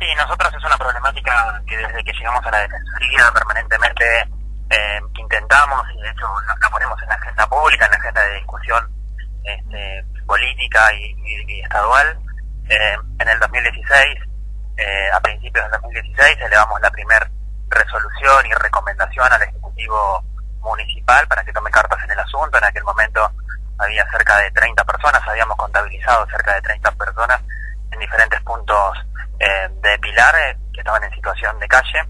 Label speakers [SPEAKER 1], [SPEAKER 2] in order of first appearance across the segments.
[SPEAKER 1] Sí, nosotros es una problemática que desde que llegamos a la Defensoría permanentemente eh, intentamos y de hecho la, ponemos en la agenda pública, en la agenda de discusión este, política y, estadual. Eh, en el 2016, eh, a principios del 2016, elevamos la primera resolución y recomendación al Ejecutivo Municipal para que tome cartas en el asunto. En aquel momento había cerca de 30 personas, habíamos contabilizado cerca de 30 personas en diferentes puntos eh, de Pilar que estaban en situación de calle.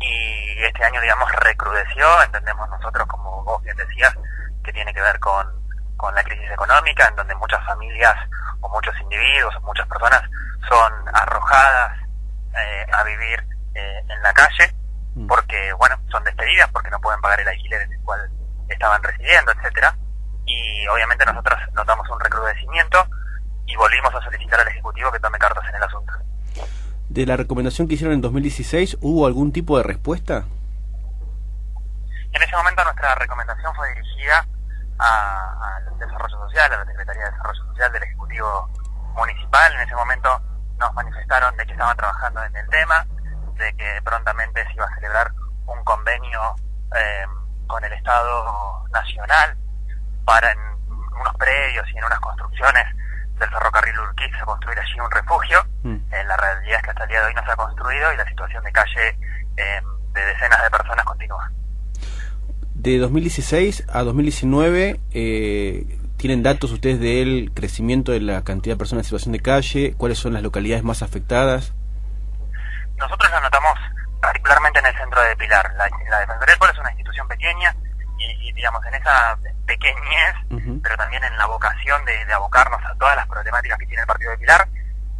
[SPEAKER 1] Y este año, digamos, recrudeció, entendemos nosotros, como vos bien decías, que tiene que ver con, con la crisis económica, en donde muchas familias o muchos individuos o muchas personas son arrojadas eh, a vivir eh, en la calle mm. porque, bueno, son despedidas porque no pueden pagar el alquiler en el cual estaban residiendo, etcétera. Y obviamente nosotros notamos un recrudecimiento y volvimos a solicitar al Ejecutivo que tome cartas en el asunto.
[SPEAKER 2] ¿De la recomendación que hicieron en 2016 hubo algún tipo de respuesta?
[SPEAKER 1] En ese momento nuestra recomendación fue dirigida al Desarrollo Social, a la Secretaría de Desarrollo Social del Ejecutivo Municipal. En ese momento nos manifestaron de que estaban trabajando en el tema, de que prontamente se iba a celebrar un convenio eh, con el Estado Nacional para en unos predios y en unas construcciones del ferrocarril Urquiza construir allí un refugio. Mm. Eh, la realidad es que hasta el día de hoy no se ha construido y la situación de calle eh, de decenas de personas continúa.
[SPEAKER 2] De 2016 a 2019, eh, ¿tienen datos ustedes del crecimiento de la cantidad de personas en situación de calle? ¿Cuáles son las localidades más afectadas?
[SPEAKER 1] Nosotros lo notamos particularmente en el centro de Pilar. La, la Defensoría del Pueblo es una institución pequeña y, digamos, en esa pequeñez, pero también en la vocación de, de abocarnos a todas las problemáticas que tiene el Partido de Pilar,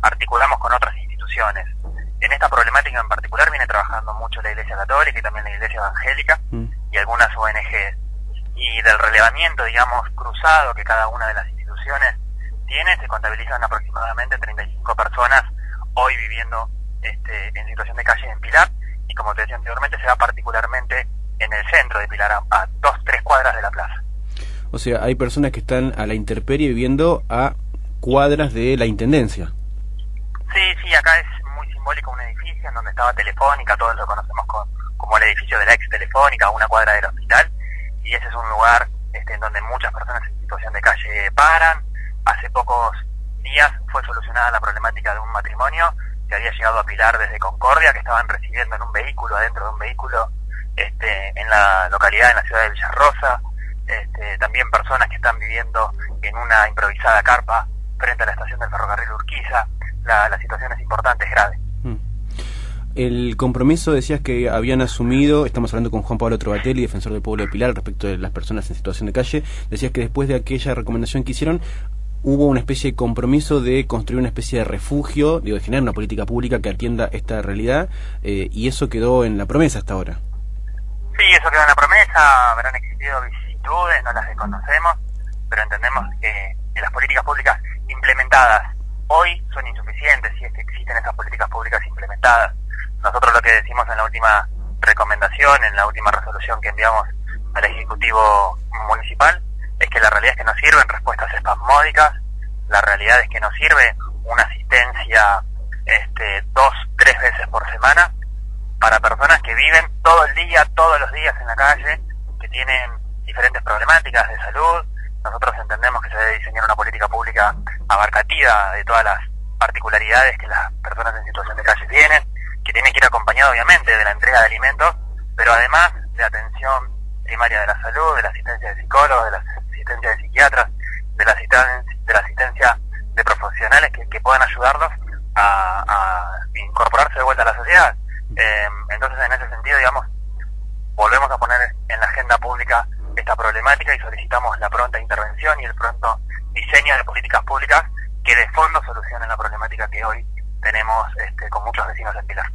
[SPEAKER 1] articulamos con otras instituciones en esta problemática en particular viene trabajando mucho la Iglesia Católica y también la Iglesia Evangélica mm. y algunas ONG. Y del relevamiento, digamos, cruzado que cada una de las instituciones tiene, se contabilizan aproximadamente 35 personas hoy viviendo este, en situación de calle en Pilar y como te decía anteriormente se da particularmente en el centro de Pilar, a, dos, tres cuadras de la plaza.
[SPEAKER 2] O sea, hay personas que están a la intemperie viviendo a cuadras de la Intendencia.
[SPEAKER 1] Sí, sí, acá es un edificio en donde estaba Telefónica, todos lo conocemos como el edificio de la ex Telefónica, una cuadra del hospital, y ese es un lugar este, en donde muchas personas en situación de calle paran. Hace pocos días fue solucionada la problemática de un matrimonio que había llegado a Pilar desde Concordia, que estaban recibiendo en un vehículo, adentro de un vehículo, este, en la localidad, en la ciudad de Villarrosa. Este, también personas que están viviendo en una improvisada carpa frente a la estación del ferrocarril Urquiza. La, la situación es importante, es grave.
[SPEAKER 2] El compromiso decías que habían asumido, estamos hablando con Juan Pablo Trovatelli, defensor del pueblo de Pilar, respecto de las personas en situación de calle, decías que después de aquella recomendación que hicieron, hubo una especie de compromiso de construir una especie de refugio, digo, de generar una política pública que atienda esta realidad, eh, y eso quedó en la promesa hasta ahora.
[SPEAKER 1] Sí, eso quedó en la promesa, habrán existido vicisitudes, no las desconocemos, pero entendemos que, que las políticas públicas implementadas hoy son insuficientes si es que existen esas políticas públicas implementadas. Nosotros lo que decimos en la última recomendación, en la última resolución que enviamos al Ejecutivo Municipal, es que la realidad es que no sirven respuestas espasmódicas, la realidad es que no sirve una asistencia este, dos, tres veces por semana para personas que viven todo el día, todos los días en la calle, que tienen diferentes problemáticas de salud. Nosotros entendemos que se debe diseñar una política pública abarcativa de todas las particularidades que las personas en situación de calle tienen que tiene que ir acompañado obviamente de la entrega de alimentos, pero además de atención primaria de la salud, de la asistencia de psicólogos, de la asistencia de psiquiatras, de la asistencia de, la asistencia de profesionales que, puedan ayudarlos a, incorporarse de vuelta a la sociedad. Em, entonces, en ese sentido, digamos, volvemos a poner en la agenda pública esta problemática y solicitamos la pronta intervención y el pronto diseño de políticas públicas que de fondo solucionen la problemática que hoy tenemos este, con muchos vecinos en Pilar.